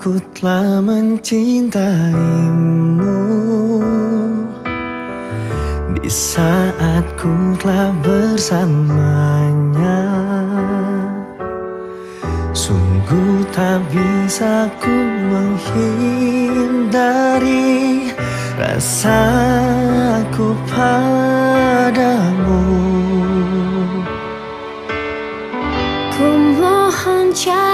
Aku telah mencintaimu. Di saat ku telah bersamanya Sungguh tak bisa ku menghindari Rasaku padamu. Ku mohon jangan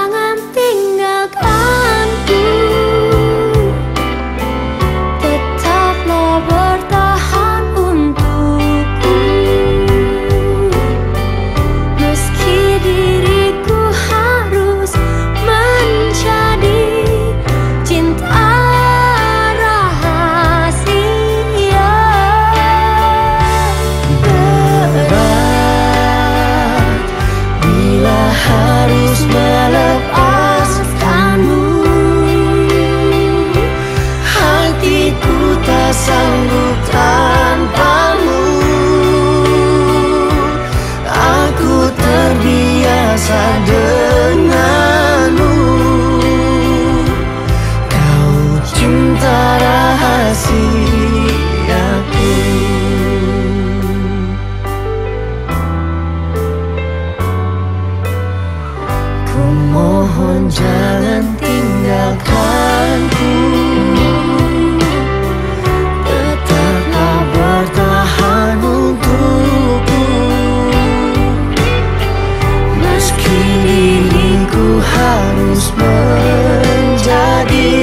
sanggup tanpamu. Aku terbiasa denganmu. Kau cinta rahasiaku Adiós.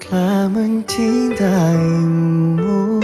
telah mencintaimu.